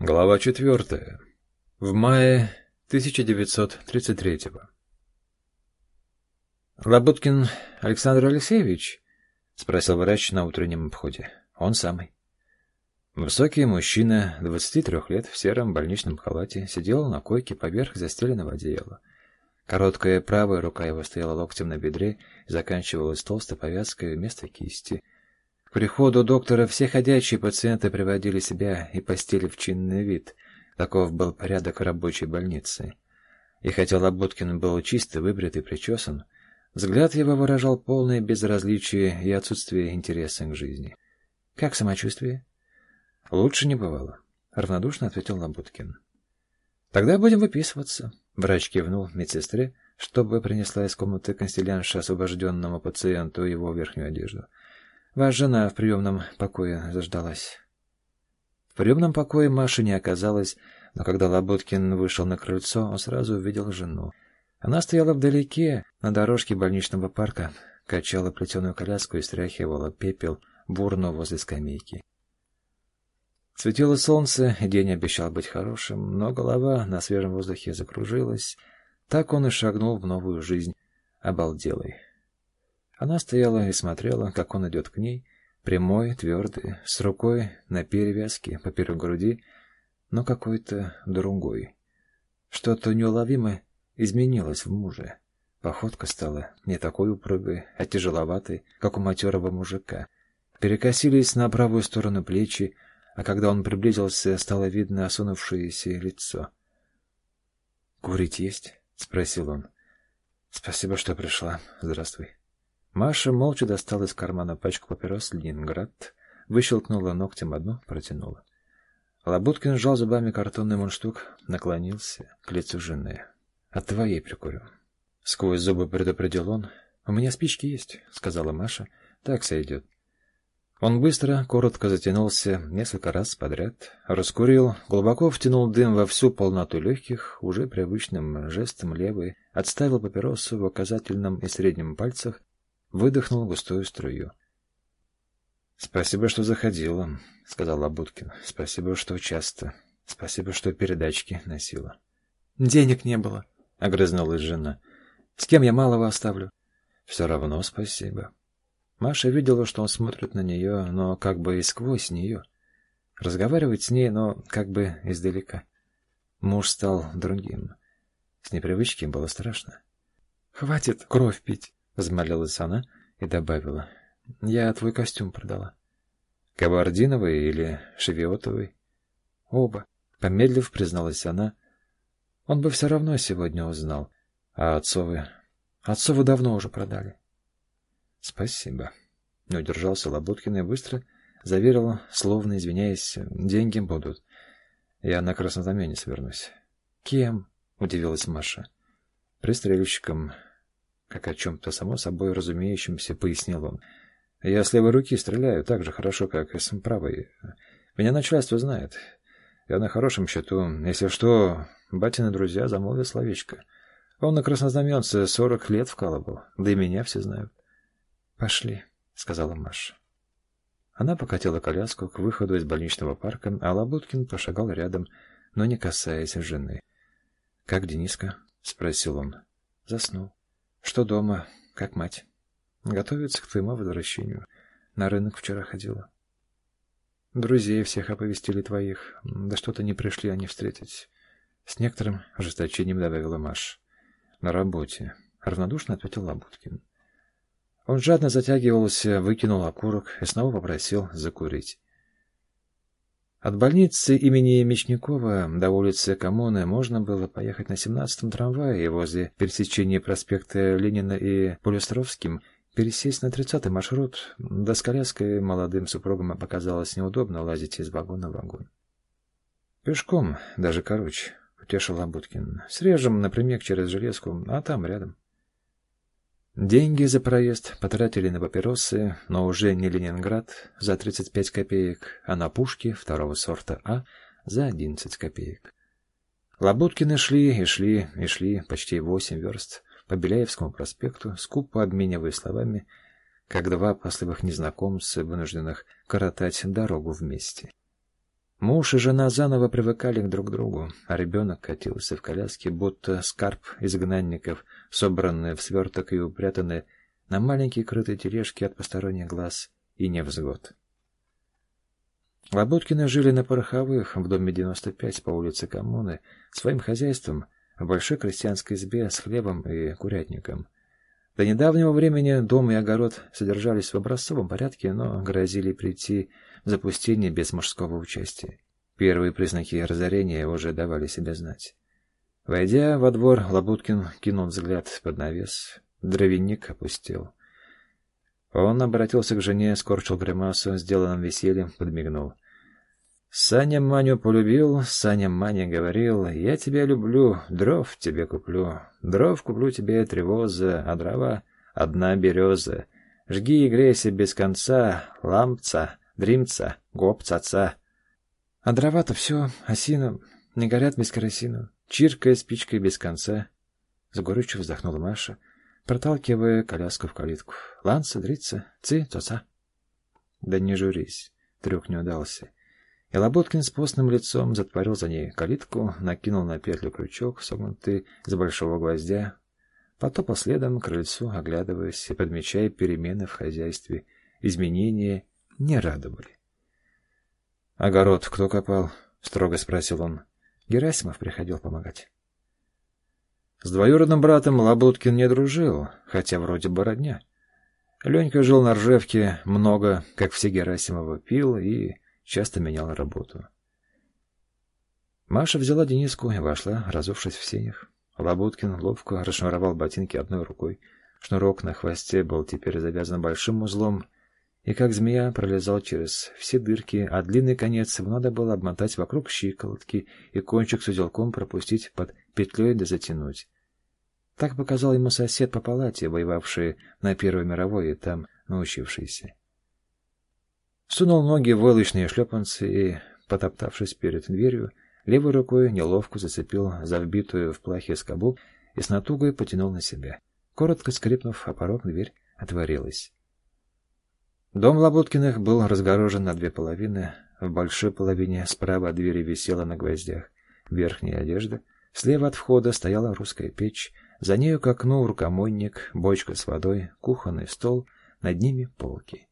Глава четвертая. В мае 1933-го. «Лабуткин Александр Алексеевич?» — спросил врач на утреннем обходе. «Он самый». Высокий мужчина, 23 лет, в сером больничном халате, сидел на койке поверх застеленного одеяла. Короткая правая рука его стояла локтем на бедре и заканчивалась толстой повязкой вместо кисти — приходу доктора все ходячие пациенты приводили себя и постели в чинный вид. Таков был порядок рабочей больницы. И хотя Лоботкин был чисто выбрит и причесан, взгляд его выражал полное безразличие и отсутствие интереса к жизни. «Как самочувствие?» «Лучше не бывало», — равнодушно ответил Лоботкин. «Тогда будем выписываться», — врач кивнул медсестре, чтобы принесла из комнаты консилянша освобожденному пациенту его верхнюю одежду. Ваша жена в приемном покое заждалась. В приемном покое Маши не оказалось, но когда Лоботкин вышел на крыльцо, он сразу увидел жену. Она стояла вдалеке, на дорожке больничного парка, качала плетеную коляску и стряхивала пепел бурно возле скамейки. Светило солнце, день обещал быть хорошим, но голова на свежем воздухе закружилась. Так он и шагнул в новую жизнь, обалделый. Она стояла и смотрела, как он идет к ней, прямой, твердый, с рукой на перевязке поперек груди, но какой-то другой. Что-то неуловимо изменилось в муже. Походка стала не такой упругой, а тяжеловатой, как у матерого мужика. Перекосились на правую сторону плечи, а когда он приблизился, стало видно осунувшееся лицо. «Курить есть?» — спросил он. «Спасибо, что пришла. Здравствуй». Маша молча достала из кармана пачку папирос «Ленинград», выщелкнула ногтем одну, протянула. Лабуткин сжал зубами картонный мундштук, наклонился к лицу жены. «От твоей прикурю». Сквозь зубы предупредил он. «У меня спички есть», — сказала Маша. «Так сойдет». Он быстро, коротко затянулся несколько раз подряд, раскурил, глубоко втянул дым во всю полноту легких, уже привычным жестом левой, отставил папиросу в указательном и среднем пальцах выдохнул густую струю. «Спасибо, что заходила», — сказал Лабуткин. «Спасибо, что часто. Спасибо, что передачки носила». «Денег не было», — огрызнулась жена. «С кем я малого оставлю?» «Все равно спасибо». Маша видела, что он смотрит на нее, но как бы и сквозь нее. Разговаривать с ней, но как бы издалека. Муж стал другим. С непривычки было страшно. «Хватит кровь пить!» Взмолилась она и добавила. «Я твой костюм продала». «Кабардиновый или шевиотовый?» «Оба», — помедлив призналась она. «Он бы все равно сегодня узнал. А отцовы...» «Отцовы давно уже продали». «Спасибо». Не удержался Лоботкин и быстро заверил, словно извиняясь, «деньги будут. Я на краснознаменец вернусь». «Кем?» — удивилась Маша. «Пристрельщиком как о чем-то само собой разумеющемся пояснил он. Я с левой руки стреляю так же хорошо, как и с правой. Меня начальство знает. Я на хорошем счету. Если что, батины друзья замолвят словечко. Он на краснознаменце сорок лет вкалывал. Да и меня все знают. — Пошли, — сказала Маша. Она покатила коляску к выходу из больничного парка, а Лабуткин пошагал рядом, но не касаясь жены. — Как Дениска? — спросил он. — Заснул. Что дома, как мать. Готовится к твоему возвращению. На рынок вчера ходила. Друзей всех оповестили твоих. Да что-то не пришли они встретить. С некоторым ожесточением добавила Маш. На работе. Равнодушно ответил Лабуткин. Он жадно затягивался, выкинул окурок и снова попросил закурить. От больницы имени Мечникова до улицы Коммуны можно было поехать на 17-м трамвае и возле пересечения проспекта Ленина и Полюстровским пересесть на 30-й маршрут. До с коляской молодым супругам показалось неудобно лазить из вагона в вагон. Пешком, даже короче, утешил Лабуткин. Срежем напрямик через железку, а там рядом. Деньги за проезд потратили на папиросы, но уже не Ленинград за 35 копеек, а на пушки второго сорта А за 11 копеек. Лабуткины шли и шли и шли почти восемь верст по Беляевскому проспекту, скупо обмениваясь словами, как два пословых незнакомца, вынужденных коротать дорогу вместе. Муж и жена заново привыкали друг к другу, а ребенок катился в коляске, будто скарб изгнанников, собранный в сверток и упрятанный на маленькие крытые тележки от посторонних глаз и невзгод. Лабуткины жили на Пороховых, в доме 95 по улице Коммуны, своим хозяйством, в большой крестьянской избе с хлебом и курятником. До недавнего времени дом и огород содержались в образцовом порядке, но грозили прийти запустение без мужского участия. Первые признаки разорения уже давали себя знать. Войдя во двор, Лабуткин кинул взгляд под навес. Дровяник опустел. Он обратился к жене, скорчил гримасу, сделанным весельем, подмигнул. Саня Маню полюбил, Саня Маня говорил, «Я тебя люблю, дров тебе куплю, дров куплю тебе три воза, а дрова — одна береза. Жги и грейся без конца, лампца, дримца, гопцаца». А дрова-то все, осина, не горят без керосина, чиркая спичкой без конца. С горечью вздохнула Маша, проталкивая коляску в калитку. «Ланца, дрица, ци, цоца». «Да не журись», — трюк не удался. И Лоботкин с постным лицом затворил за ней калитку, накинул на петлю крючок, согнутый с большого гвоздя, потопал следом к крыльцу, оглядываясь и подмечая перемены в хозяйстве. Изменения не радовали. «Огород кто копал?» — строго спросил он. Герасимов приходил помогать. С двоюродным братом Лабуткин не дружил, хотя вроде бы родня. Ленька жил на Ржевке много, как все Герасимовы, пил и часто менял работу. Маша взяла Дениску и вошла, разувшись в сенях. Лабуткин ловко расшнуровал ботинки одной рукой. Шнурок на хвосте был теперь завязан большим узлом, и как змея пролезал через все дырки, а длинный конец надо было обмотать вокруг щиколотки и кончик с узелком пропустить под петлей да затянуть. Так показал ему сосед по палате, воевавший на Первой мировой и там научившийся. Сунул ноги в войлочные шлепанцы и, потоптавшись перед дверью, левой рукой неловко зацепил за вбитую в плахе скобу и с натугой потянул на себя. Коротко скрипнув, а порог дверь отворилась. Дом Лабуткиных был разгорожен на две половины. В большой половине справа от двери висела на гвоздях верхняя одежда, слева от входа стояла русская печь, за нею к окну рукомойник, бочка с водой, кухонный стол, над ними полки.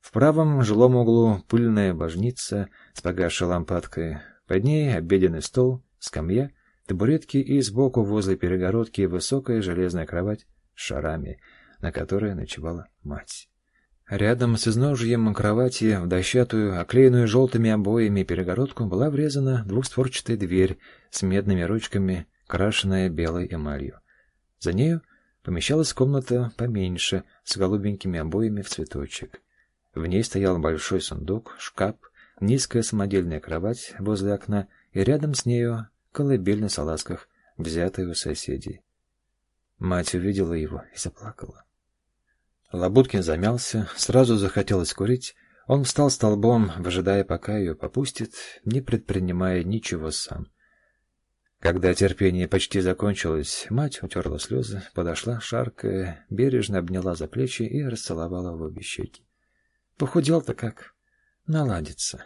В правом жилом углу пыльная божница с погасшей лампадкой, под ней обеденный стол, скамья, табуретки и сбоку возле перегородки высокая железная кровать с шарами, на которой ночевала мать. Рядом с изножьем кровати в дощатую, оклеенную желтыми обоями перегородку была врезана двухстворчатая дверь с медными ручками, крашенная белой эмалью. За нею помещалась комната поменьше, с голубенькими обоями в цветочек. В ней стоял большой сундук, шкаф, низкая самодельная кровать возле окна и рядом с нею колыбель на салазках, взятая у соседей. Мать увидела его и заплакала. Лабуткин замялся, сразу захотелось курить. Он встал столбом, выжидая, пока ее попустит, не предпринимая ничего сам. Когда терпение почти закончилось, мать утерла слезы, подошла, шаркая, бережно обняла за плечи и расцеловала в обе щеки. Похудел-то как. Наладится.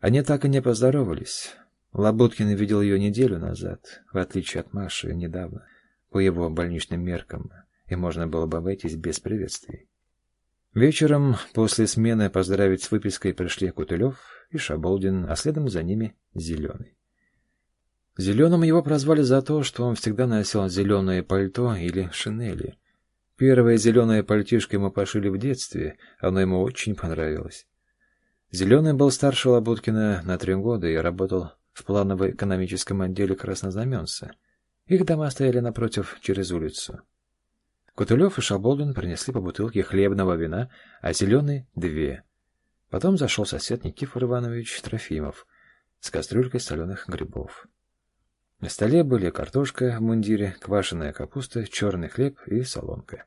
Они так и не поздоровались. Лабуткин видел ее неделю назад, в отличие от Маши недавно, по его больничным меркам, и можно было бы обойтись без приветствий. Вечером после смены поздравить с выпиской пришли Кутылев и Шаболдин, а следом за ними Зеленый. Зеленым его прозвали за то, что он всегда носил зеленое пальто или шинели. Первое зеленое пальтишко ему пошили в детстве, оно ему очень понравилось. Зеленый был старше Лабуткина на три года и работал в планово-экономическом отделе Краснознаменца. Их дома стояли напротив, через улицу. Кутылев и Шаболдин принесли по бутылке хлебного вина, а Зеленый — две. Потом зашел сосед Никифор Иванович Трофимов с кастрюлькой соленых грибов. На столе были картошка в мундире, квашеная капуста, черный хлеб и солонка.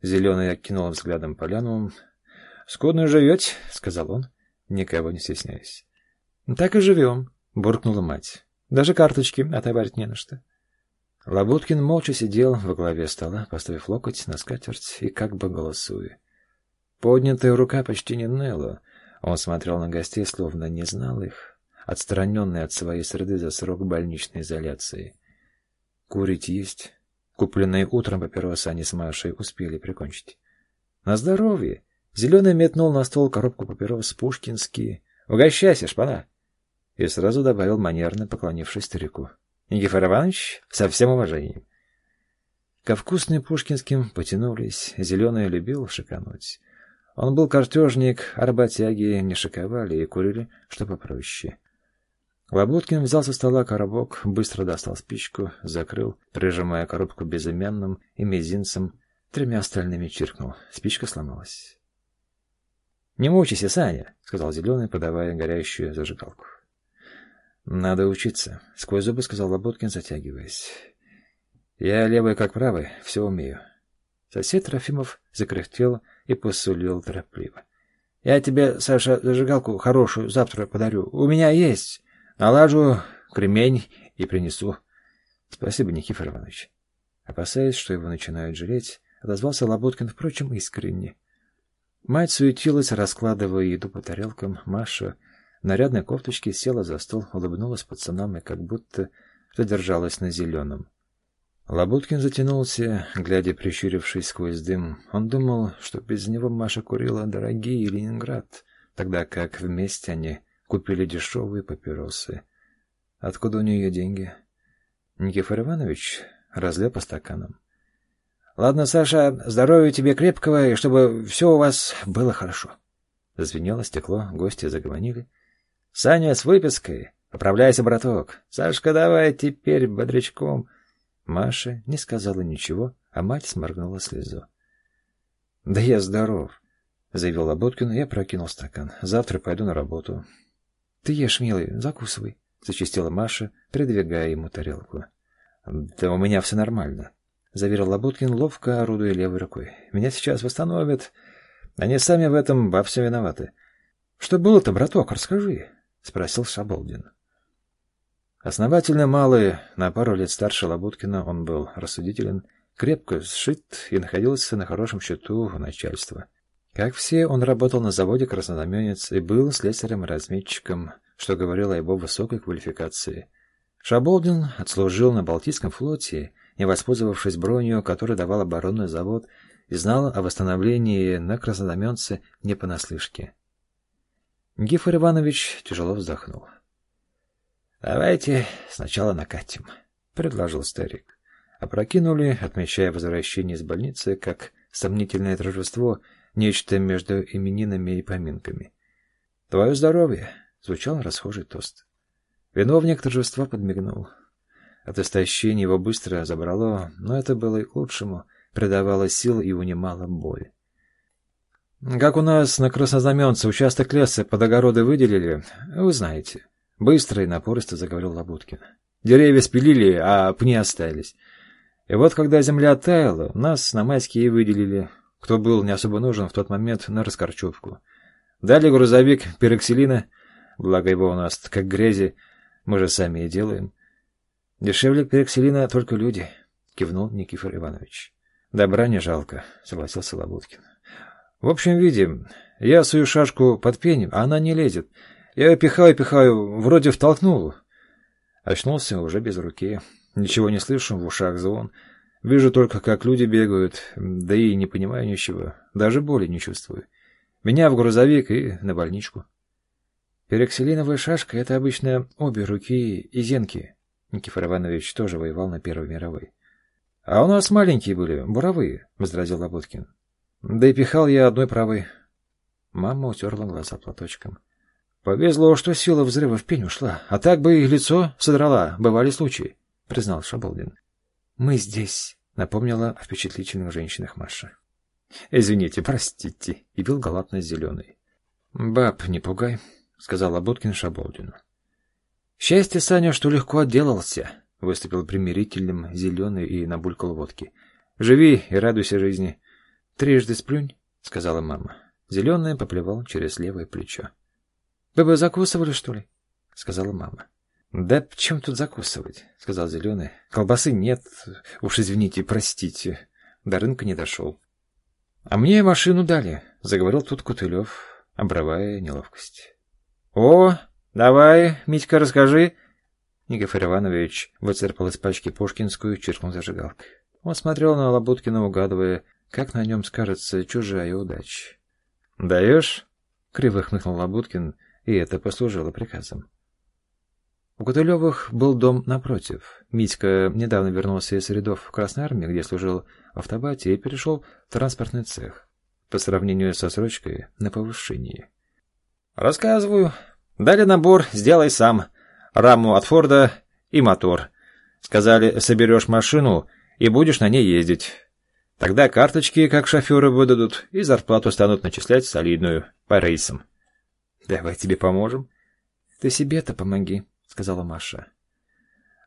Зеленый окинул взглядом поляну. — Скудно живете, — сказал он, никого не стесняясь. — Так и живем, — буркнула мать. — Даже карточки отобрать не на что. Лабуткин молча сидел во главе стола, поставив локоть на скатерть и как бы голосуя. Поднятая рука почти не ныла. Он смотрел на гостей, словно не знал их, отстраненный от своей среды за срок больничной изоляции. Курить есть. Купленные утром папиросы они с Машей успели прикончить. На здоровье! Зеленый метнул на стол коробку папирос пушкинские. «Угощайся, шпана!» И сразу добавил манерно, поклонившись старику. «Никифор Иванович, со всем уважением!» Ко вкусным пушкинским потянулись. Зеленый любил шикануть. Он был картежник, а работяги не шиковали и курили, что попроще. Лоботкин взял со стола коробок, быстро достал спичку, закрыл, прижимая коробку безымянным и мизинцем, тремя остальными чиркнул. Спичка сломалась. «Не мучайся, Саня», — сказал Зеленый, подавая горящую зажигалку. «Надо учиться», — сквозь зубы сказал Лоботкин, затягиваясь. «Я левый как правый, все умею». Сосед Трофимов закряхтел и посулил торопливо. «Я тебе, Саша, зажигалку хорошую завтра подарю. У меня есть. Налажу кремень и принесу». «Спасибо, Никифор Иванович». Опасаясь, что его начинают жалеть, отозвался Лоботкин, впрочем, искренне. Мать суетилась, раскладывая еду по тарелкам. Маша нарядной кофточке села за стол, улыбнулась пацанам и как будто задержалась на зеленом. Лабуткин затянулся, глядя, прищурившись сквозь дым. Он думал, что без него Маша курила дорогие Ленинград, тогда как вместе они купили дешевые папиросы. Откуда у нее деньги? Никифор Иванович разлил по стаканам. Ладно, Саша, здоровья тебе крепкого, и чтобы все у вас было хорошо. Зазвенело стекло, гости загомонили. Саня с выпиской. Поправляйся, браток. Сашка, давай теперь бодрячком. Маша не сказала ничего, а мать сморгнула слезу. — Да я здоров, — заявил Лоботкин и опрокинул стакан. — Завтра пойду на работу. — Ты ешь, милый, закусывай, — зачастила Маша, придвигая ему тарелку. — Да у меня все нормально, — заверил Лоботкин, ловко орудуя левой рукой. — Меня сейчас восстановят. Они сами в этом во всем виноваты. — Что было-то, браток, расскажи, — спросил Шаболдин. Основательно малый, на пару лет старше Лабуткина, он был рассудителен, крепко сшит и находился на хорошем счету у начальства. Как все, он работал на заводе «Краснознаменец» и был слесарем-разметчиком, что говорило о его высокой квалификации. Шаболдин отслужил на Балтийском флоте не воспользовавшись бронью, которую давал оборонный завод, и знал о восстановлении на краснознаменце не понаслышке. Гифор Иванович тяжело вздохнул. — Давайте сначала накатим, — предложил старик. Опрокинули, отмечая возвращение из больницы, как сомнительное торжество, нечто между именинами и поминками. — Твое здоровье! — звучал расхожий тост. Виновник торжества подмигнул. От истощения его быстро забрало, но это было и к лучшему, придавало сил и унимало боль. «Как у нас на Краснознаменце участок леса под огороды выделили, вы знаете». Быстро и напористо заговорил Лабуткин. «Деревья спилили, а пни остались. И вот когда земля оттаяла, нас на майские выделили, кто был не особо нужен в тот момент на раскорчевку. Дали грузовик пероксилина, благо его у нас как грязи, мы же сами и делаем. Дешевле перекселина только люди, кивнул Никифор Иванович. Добра не жалко, согласился Лабуткин. В общем виде, я свою шашку под пень, а она не лезет. Я ее пихаю, пихаю, вроде втолкнул. Очнулся уже без руки. Ничего не слышу, в ушах звон. Вижу только, как люди бегают, да и не понимаю ничего. Даже боли не чувствую. Меня в грузовик и на больничку. Перекселиновая шашка — это обычно обе руки и зенки, Никифор Иванович тоже воевал на Первой мировой. — А у нас маленькие были, буровые, — возразил Лоботкин. — Да и пихал я одной правой. Мама утерла глаза платочком. — Повезло, что сила взрыва в пень ушла, а так бы и лицо содрала, бывали случаи, — признал Шаболдин. — Мы здесь, — напомнила о впечатлительных женщинах Маша. — Извините, простите, — и бил галатно зеленый. — Баб, не пугай, — сказал Лоботкин Шаболдину. «Счастье, Саня, что легко отделался», — выступил примирительным зеленый и набулькал водки. «Живи и радуйся жизни». «Трижды сплюнь», — сказала мама. Зеленый поплевал через левое плечо. «Вы бы закусывали, что ли?» — сказала мама. «Да чем тут закусывать?» — сказал Зеленый. «Колбасы нет. Уж извините, простите. До рынка не дошел». «А мне машину дали», — заговорил тут Кутылев. обрывая неловкость. — О, давай, Митька, расскажи. Никифор Иванович выцерпал из пачки пушкинскую и чиркнул зажигалкой. Он смотрел на Лабуткина, угадывая, как на нем скажется чужая удача. — Даешь? — криво хмыкнул Лабуткин, и это послужило приказом. У Кутылевых был дом напротив. Митька недавно вернулся из рядов Красной Армии, где служил в автобате, и перешел в транспортный цех. По сравнению со срочкой на повышении. «Рассказываю. Дали набор, сделай сам. Раму от Форда и мотор. Сказали, соберешь машину и будешь на ней ездить. Тогда карточки, как шоферы, выдадут, и зарплату станут начислять солидную, по рейсам. Давай тебе поможем. Ты себе-то помоги сказала Маша.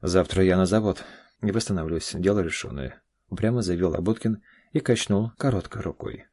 «Завтра я на завод. Не восстановлюсь. Дело решенное». Упрямо заявил Абуткин и качнул короткой рукой.